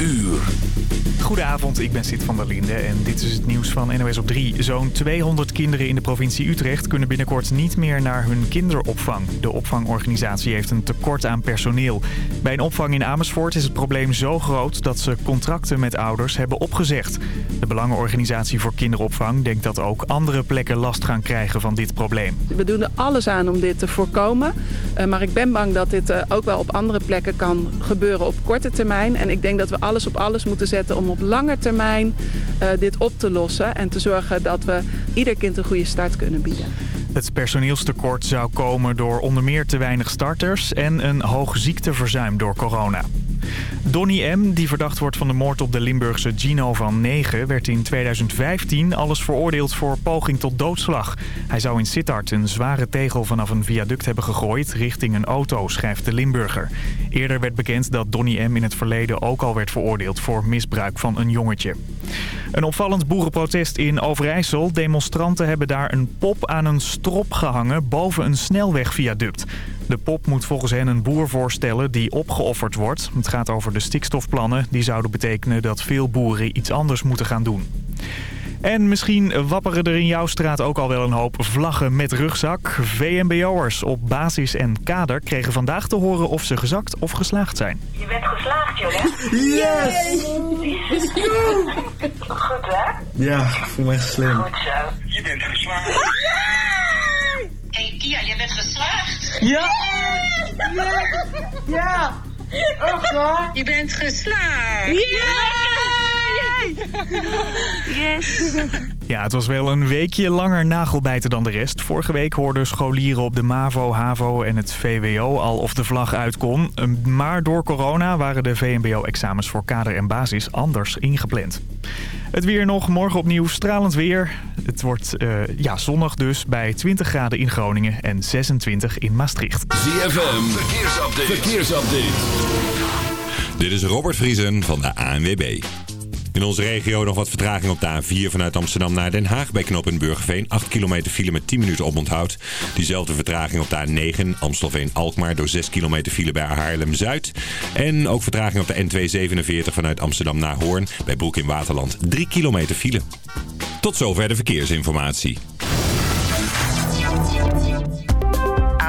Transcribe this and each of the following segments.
uur. Goedenavond, ik ben Sid van der Linde en dit is het nieuws van NOS op 3. Zo'n 200 kinderen in de provincie Utrecht kunnen binnenkort niet meer naar hun kinderopvang. De opvangorganisatie heeft een tekort aan personeel. Bij een opvang in Amersfoort is het probleem zo groot dat ze contracten met ouders hebben opgezegd. De Belangenorganisatie voor Kinderopvang denkt dat ook andere plekken last gaan krijgen van dit probleem. We doen er alles aan om dit te voorkomen. Uh, maar ik ben bang dat dit uh, ook wel op andere plekken kan gebeuren op korte termijn. En ik denk dat we alles op alles moeten zetten om op lange termijn uh, dit op te lossen. En te zorgen dat we ieder kind een goede start kunnen bieden. Het personeelstekort zou komen door onder meer te weinig starters en een hoog ziekteverzuim door corona. Donny M., die verdacht wordt van de moord op de Limburgse Gino van 9... werd in 2015 alles veroordeeld voor poging tot doodslag. Hij zou in Sittard een zware tegel vanaf een viaduct hebben gegooid... richting een auto, schrijft de Limburger. Eerder werd bekend dat Donny M. in het verleden ook al werd veroordeeld... voor misbruik van een jongetje. Een opvallend boerenprotest in Overijssel. Demonstranten hebben daar een pop aan een strop gehangen boven een snelwegviaduct. De pop moet volgens hen een boer voorstellen die opgeofferd wordt. Het gaat over de stikstofplannen. Die zouden betekenen dat veel boeren iets anders moeten gaan doen. En misschien wapperen er in jouw straat ook al wel een hoop vlaggen met rugzak. VMBO'ers op basis en kader kregen vandaag te horen of ze gezakt of geslaagd zijn. Je bent geslaagd, jongen. Yes! Goed, hè? Ja, ik voel me echt slim. Goed zo. Je bent geslaagd. Hé, hey, Kia, jij bent geslaagd. Ja! Ja! Ja! Echt waar? Je bent geslaagd. Yes! Ja, het was wel een weekje langer nagelbijten dan de rest. Vorige week hoorden scholieren op de MAVO, HAVO en het VWO al of de vlag uitkom. Maar door corona waren de VMBO-examens voor kader en basis anders ingepland. Het weer nog, morgen opnieuw stralend weer. Het wordt uh, ja, zonnig dus bij 20 graden in Groningen en 26 in Maastricht. ZFM, verkeersupdate. verkeersupdate. Dit is Robert Vriesen van de ANWB. In onze regio nog wat vertraging op de A4 vanuit Amsterdam naar Den Haag bij knooppunt Burgerveen. 8 kilometer file met 10 minuten oponthoud. Diezelfde vertraging op de A9 Amstelveen-Alkmaar door 6 kilometer file bij Haarlem-Zuid. En ook vertraging op de N247 vanuit Amsterdam naar Hoorn bij Broek in Waterland. 3 kilometer file. Tot zover de verkeersinformatie.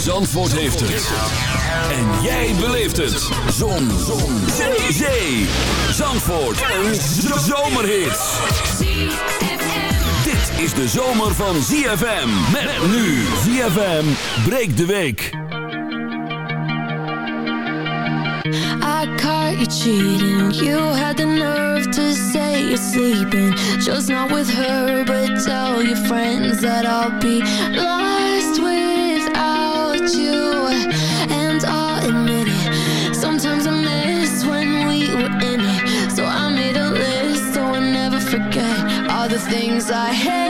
Zandvoort heeft het. En jij beleeft het. Zon. Zon. Zee. Zee. Zandvoort. Een zomerhit. Dit is de zomer van ZFM. Met nu. ZFM breekt de week. I caught you cheating. You had the nerve to say you're sleeping. Just not with her, but tell your friends that I'll be lost things I hate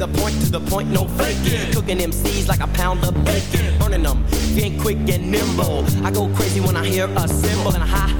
The point, to the point, no faking. Cooking MCs like a pound of bacon. Burning them, being quick and nimble. I go crazy when I hear a cymbal and a hi hat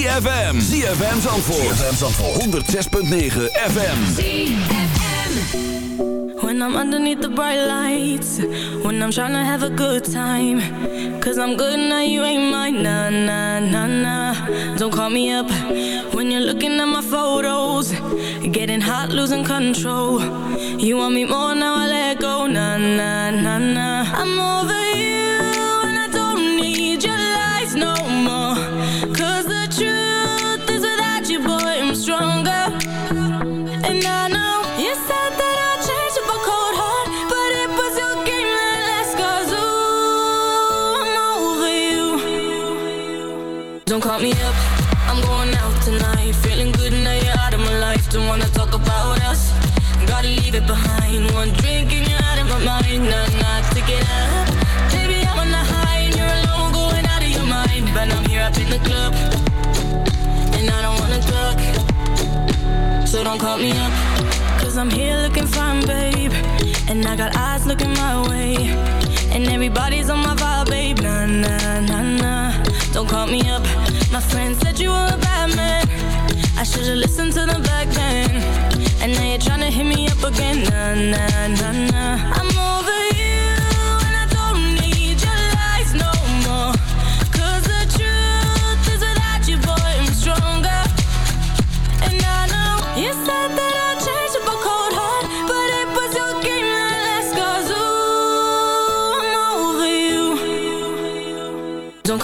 ZFM. ZFM Zandvoort. ZFM Zandvoort. 106.9 FM. When I'm underneath the bright lights, when I'm trying to have a good time. Cause I'm good now, you ain't mine, nah, nah, nah, nah. Don't call me up when you're looking at my photos. Getting hot, losing control. You want me more, now I let go, nah, nah, nah, nah. I'm I'm on the high and you're alone Going out of your mind. But I'm here up in the club. And I don't wanna talk. So don't call me I'm here looking fine, babe. And I got eyes looking my way. And everybody's on my vibe, babe. Nah, nah, nah, nah. Don't call me up. My said you were a bad man. I should've listened to them back then. And now you're tryna hit me up again. Nah, nah, nah, nah. I'm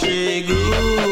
chegou.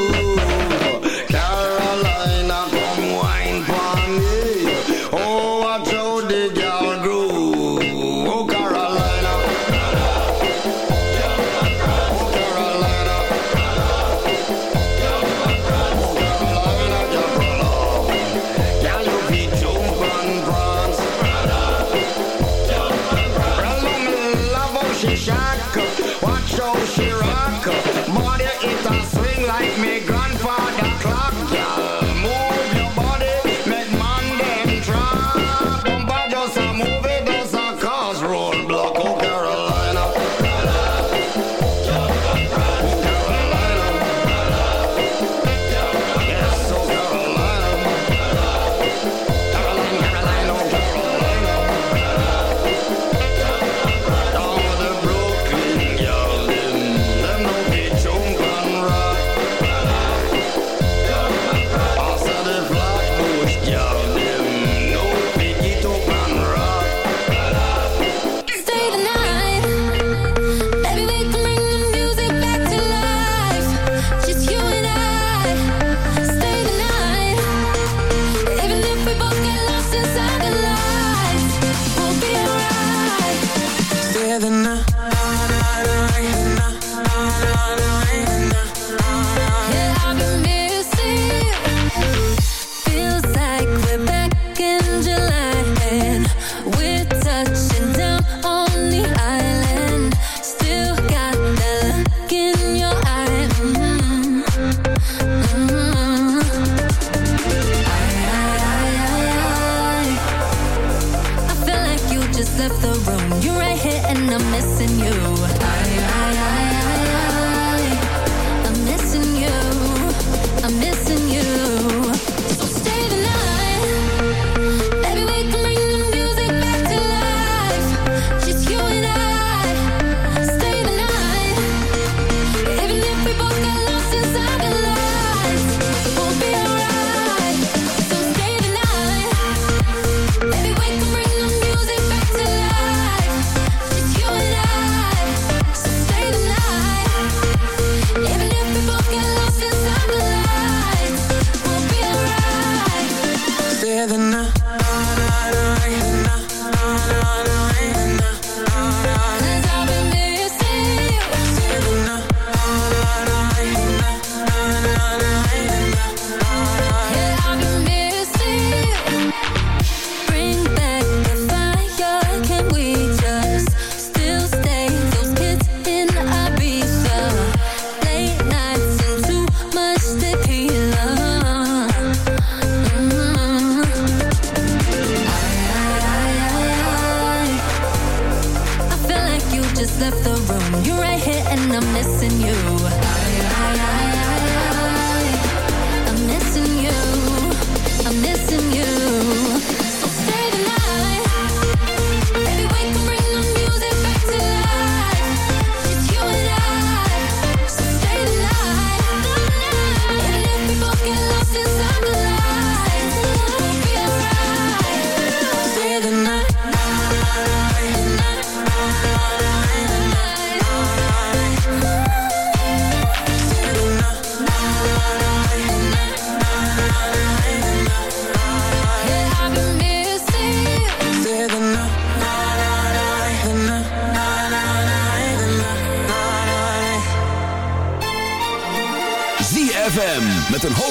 left the room. You're right here and I'm missing you. I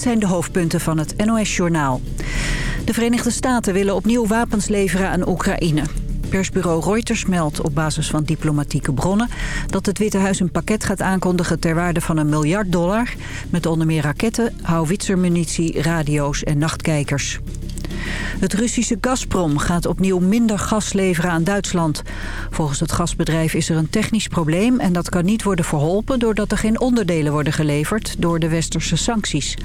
Zijn de hoofdpunten van het NOS-journaal. De Verenigde Staten willen opnieuw wapens leveren aan Oekraïne. Persbureau Reuters meldt op basis van diplomatieke bronnen... dat het Witte Huis een pakket gaat aankondigen ter waarde van een miljard dollar... met onder meer raketten, houwitsermunitie, radio's en nachtkijkers. Het Russische Gazprom gaat opnieuw minder gas leveren aan Duitsland. Volgens het gasbedrijf is er een technisch probleem... en dat kan niet worden verholpen doordat er geen onderdelen worden geleverd... door de westerse sancties.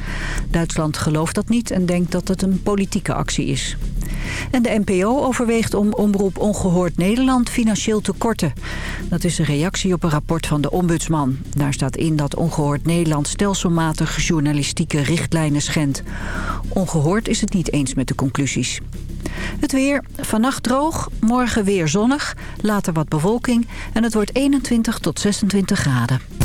Duitsland gelooft dat niet en denkt dat het een politieke actie is. En de NPO overweegt om Omroep Ongehoord Nederland financieel te korten. Dat is een reactie op een rapport van de ombudsman. Daar staat in dat Ongehoord Nederland stelselmatig journalistieke richtlijnen schendt. Ongehoord is het niet eens met de conclusies. Het weer, vannacht droog, morgen weer zonnig, later wat bewolking... en het wordt 21 tot 26 graden.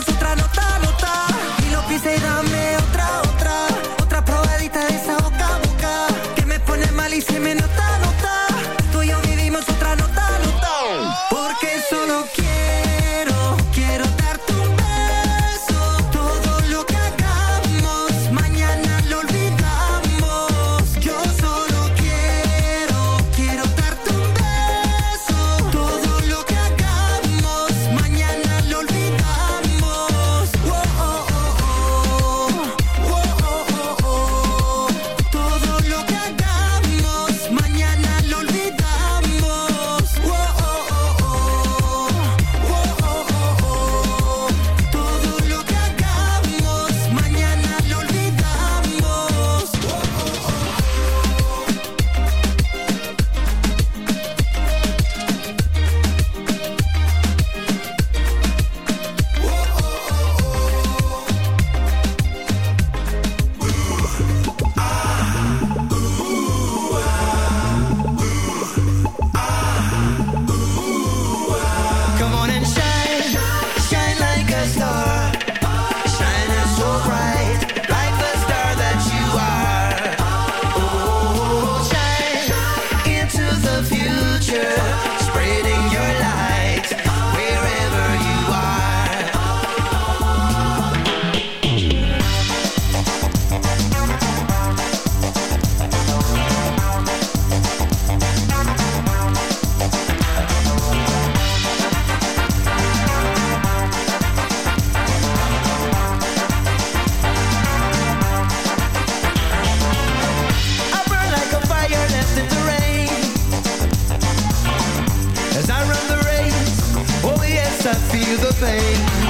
nosotras no estamos feel the pain.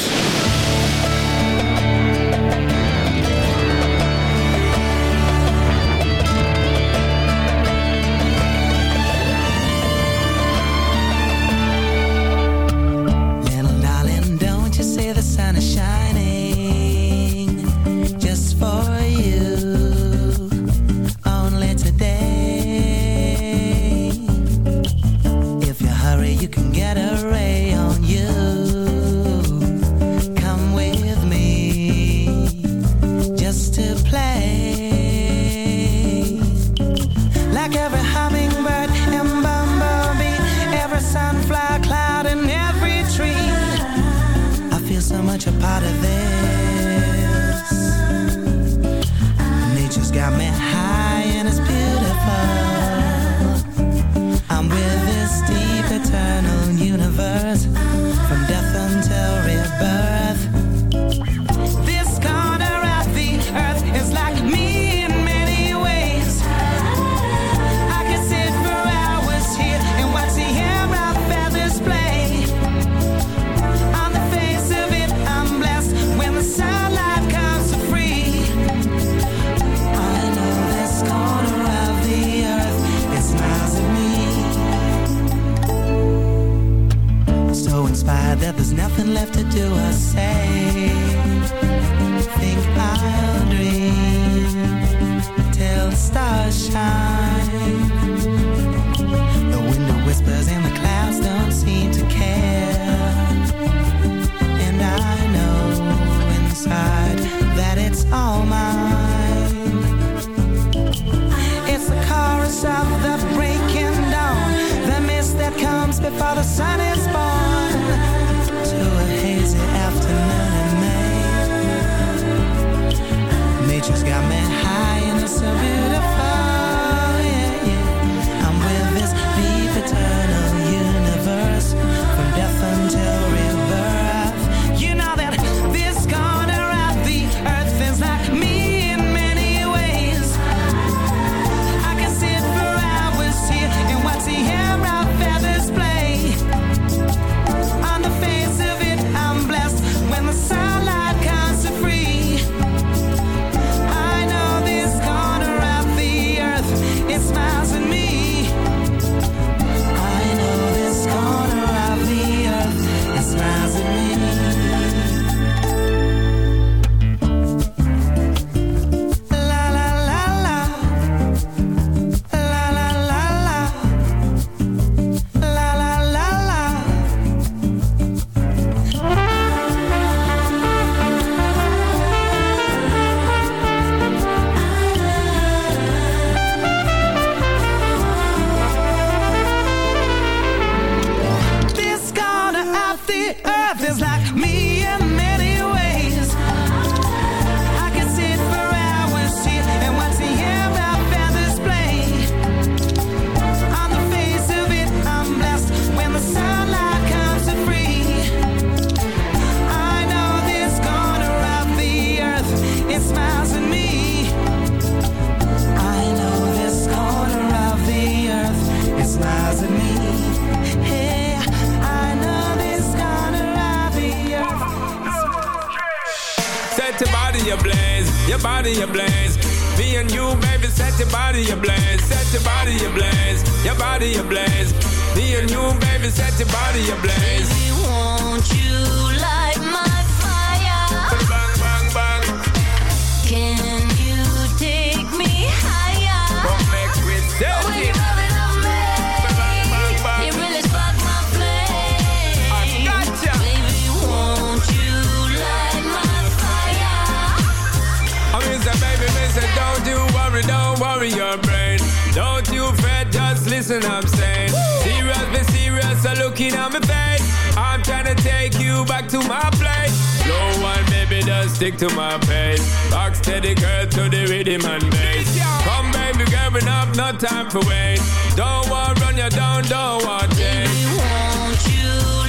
you back to my place. No one, baby, just stick to my pace. Rock steady, girl, to the rhythm and bass. Come, baby, girl, we up, no time for wait. Don't want run you down, don't want change. Baby, won't you?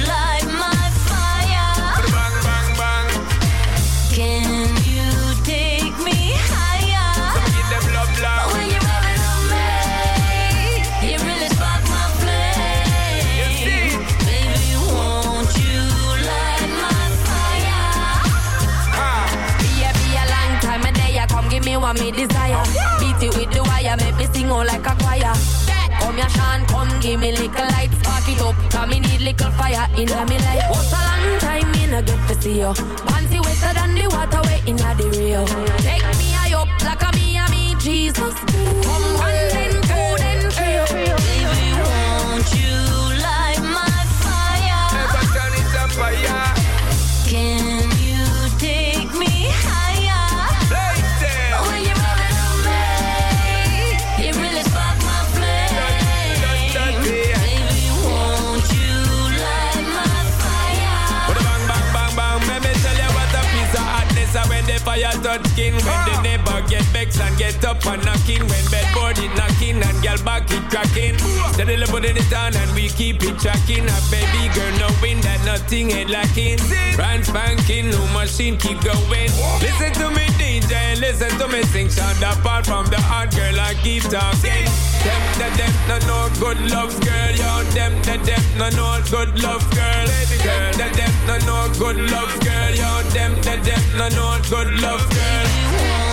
fire, make me sing all like a choir. Come here, Sean, come give me little light, spark it up, cause me need little fire in me life. What's a long time me no get to see you? Panty wetter than the water way in the real. Take me high up like a me and me Jesus. Come one day. fire touch skin when it up and knocking when bedboard it knocking and gal back it cracking. Steadily put it down and we keep it tracking. A baby girl knowing that nothing ain't lacking. Brand spanking, new machine keep going. Listen to me DJ listen to me sing. Sound apart from the hard girl I keep talking. Them that them no no good love girl. Yo them that them no no good love girl. Girl that them no no good love girl. Yo them that them no no good love girl.